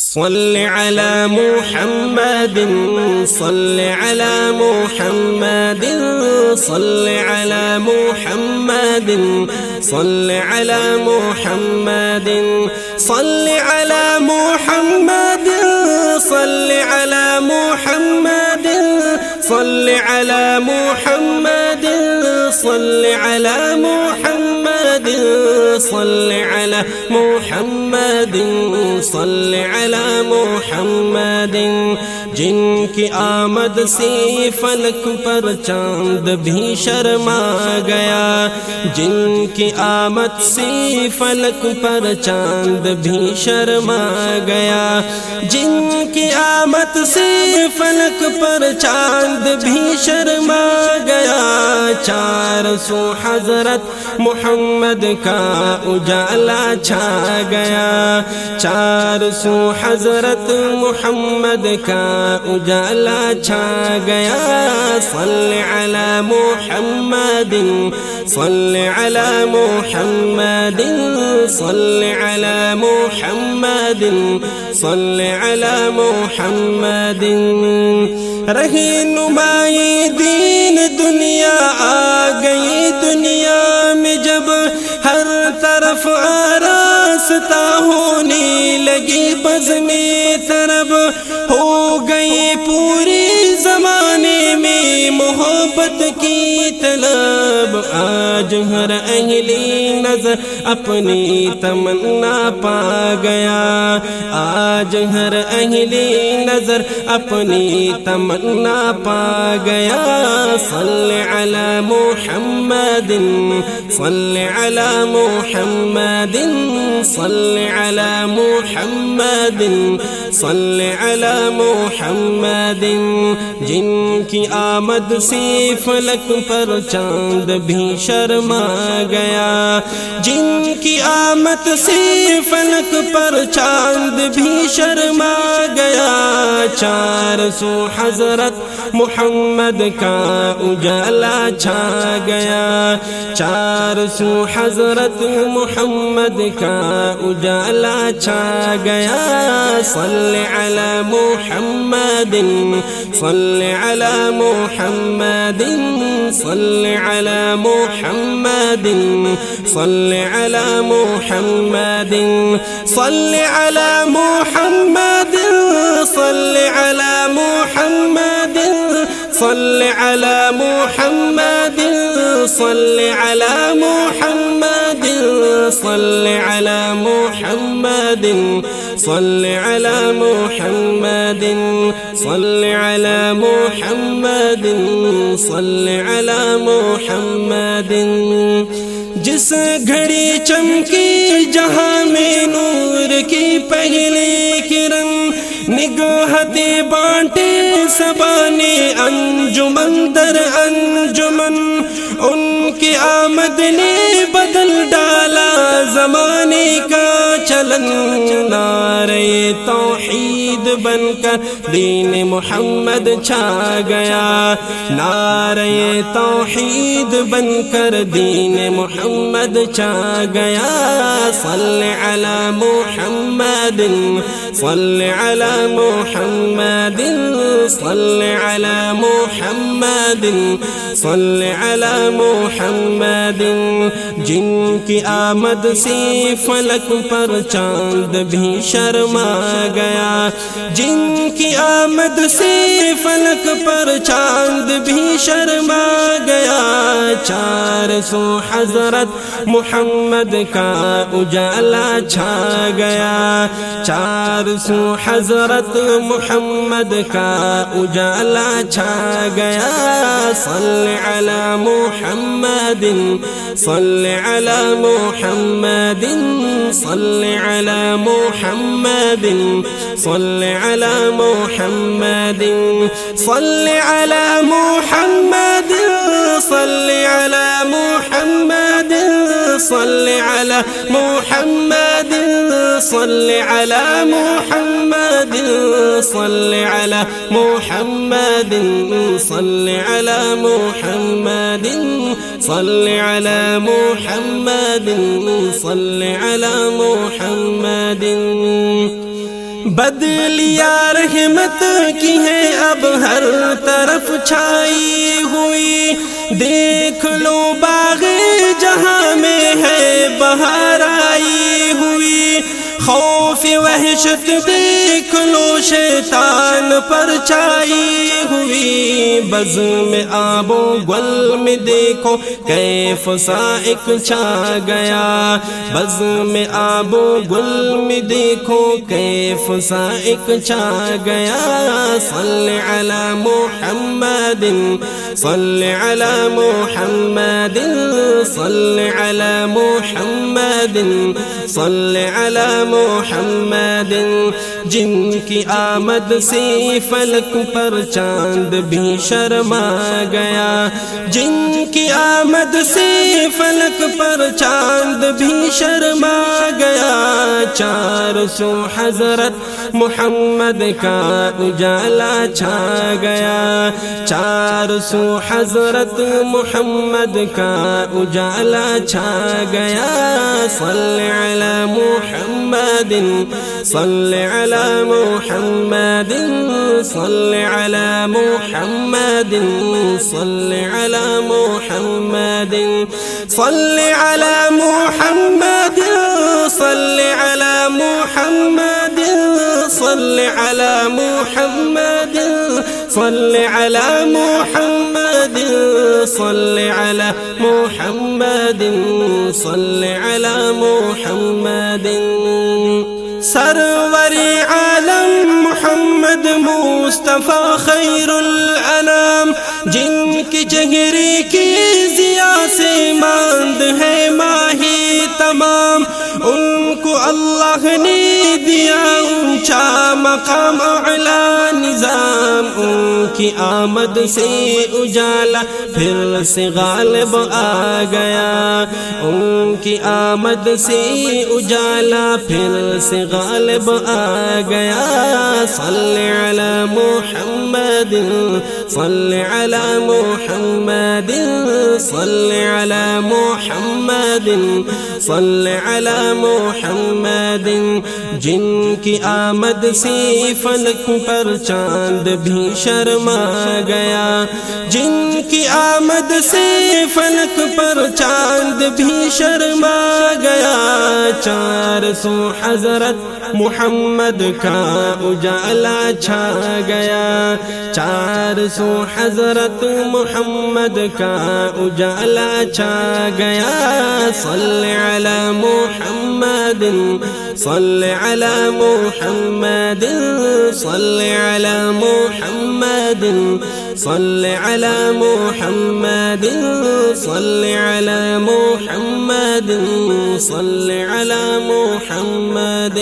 صل على محمد صل على محمد صل على محمد صل على محمد صل على محمد صل على محمد صل على محمد صل على محمد صل على محمد صل على محمد، جن کی آمد سے فلک پر چاند بھی شرما گیا۔ جن کی آمد سے فلک پر چاند بھی شرما گیا۔ جن کی سے فلک پر چاند بھی شرما گیا۔ چار سو حضرت محمد کا اجالا چھا گیا۔ چار سو حضرت محمد کا اجالا چھا گیا۔ صل علی محمد صل علی محمد، صل علی محمد، صل علی محمد. رہی نمائی دین دنیا آ گئی، دنیا میں جب ہر طرف آراستہ ہونے لگی بز میں طرف ہو گئی پوری محبت کی طلب، آج ہر اہلی نظر اپنی تمنا پا گیا۔ آج ہر اہلی نظر اپنی تمنا پا گیا۔ صل علی محمد، صل علی محمد، صل علی محمد۔ صل علی محمد، جن کی آمد سے فلک پر چاند بھی شرما گیا۔ جن کی آمد سے فلک پر چاند بھی شرما گیا۔ چار سو حضرت محمد کا اجالا چھا گیا۔ چار سو حضرت محمد کا اجالا چھا گیا۔ صل علی محمد، صل علی محمد، صل علی محمد، صل علی محمد، صل علی محمد، صل علی محمد، صل علی محمد، صل علی محمد. صل علی محمد، صل علی محمد، صل علی محمد، صل علی محمد. جس گھڑی چمکی، جہاں میں نور کی پہلی کرن نگاہتے بانٹے سبانے انجمن در انجمن، ان کی آمد نے بدل ڈالا زمانے کا چلن نارے توحید بن کر دین محمد چھا گیا۔ نارے توحید بن کر دین محمد چھا گیا۔ صل علی محمد، صل علی محمد، صل علی محمد، صل علی محمد۔ جن کی آمد سے فلک پر چاند بھی شرما گیا۔ جن کی آمد سے فلک پر چاند بھی شرما گیا۔ چار سو حضرت محمد کا اجالا چھا گیا۔ چار سو حضرت محمد کا اجالا چھا گیا۔ صل علی محمد، صل علی محمد، صل على محمد صل على محمد صل على محمد صل على محمد. صل على محمد، صل على محمد، صل على محمد، صل على محمد، صل على محمد، صل على محمد. بدلیا رحمت کی ہے اب ہر طرف چھائی ہوئی۔ دیکھ لو باغ جہاں میں ہے بہار آئی خوف وحشت دیکھ لو شیطان پر چائی ہوئی۔ بز میں آبو گل میں دیکھو کیف سائق چھا گیا۔ بز میں آبو گل میں دیکھو کیف سائق چھا گیا۔ صلی علی محمد صلی علی محمد صلی علی محمد۔ صل على محمد جن کی آمد سے فلک پر چاند بھی شرما گیا۔ جن کی آمد سے فلک پر چاند بھی شرما گیا۔ چار سو حضرت محمد کا اجالا چھا گیا۔ چار سو حضرت محمد کا اجالا چھا گیا۔ صلی علی محمد صل على محمد، صل على محمد، صل على محمد، صل على محمد، صل على محمد، صل على محمد، صل على محمد، صل على محمد، صل على محمد. سرور عالم محمد مصطفیٰ خیر الانام، جن کی چہرے کی ضیا سے ماند ہے ماہی تمام، ان کو اللہ نے دیا اونچا مقام اعلام کی آمد سے اجالا، پھر سے غالب آ گیا۔ ان کی آمد سے اجالا، پھر سے غالب آ گیا۔ صلی علی محمد صلی علی محمد صلی علی محمد صلی علی محمد۔ جن کی آمد سے فلک پر چاند بھی شرما گیا۔ جن کی آمد سے فلک پر چاند بھی شرما گیا۔ چار سو حضرت محمد کا اجالا چھا گیا۔ چار سو حضرت محمد کا اجالا چھا گیا۔ صلی علی محمد صل على محمد، صل على محمد، صل على محمد، صل على محمد، صل على محمد.